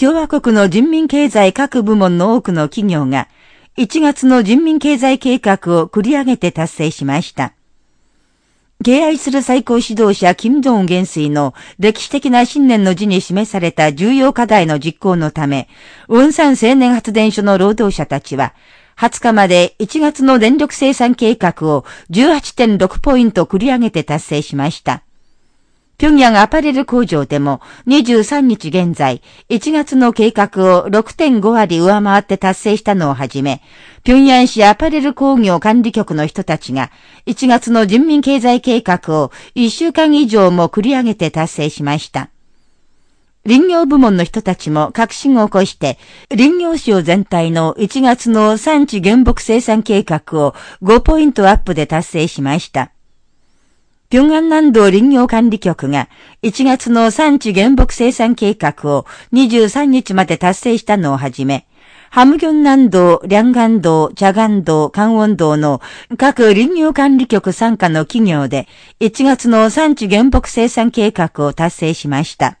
共和国の人民経済各部門の多くの企業が、1月の人民経済計画を繰り上げて達成しました。敬愛する最高指導者金正恩元帥の歴史的な信念の字に示された重要課題の実行のため、雲山青年発電所の労働者たちは、20日まで1月の電力生産計画を18.6ポイント繰り上げて達成しました。平壌アパレル工場でも23日現在、1月の計画を6.5割上回って達成したのをはじめ、平壌市アパレル工業管理局の人たちが、1月の人民経済計画を1週間以上も繰り上げて達成しました。林業部門の人たちも革新を起こして、林業省全体の1月の産地原木生産計画を5ポイントアップで達成しました。平安南道林業管理局が1月の産地原木生産計画を23日まで達成したのをはじめ、ハムギョン南道、リャンガン道、チャガン道、カンウォン道の各林業管理局参加の企業で1月の産地原木生産計画を達成しました。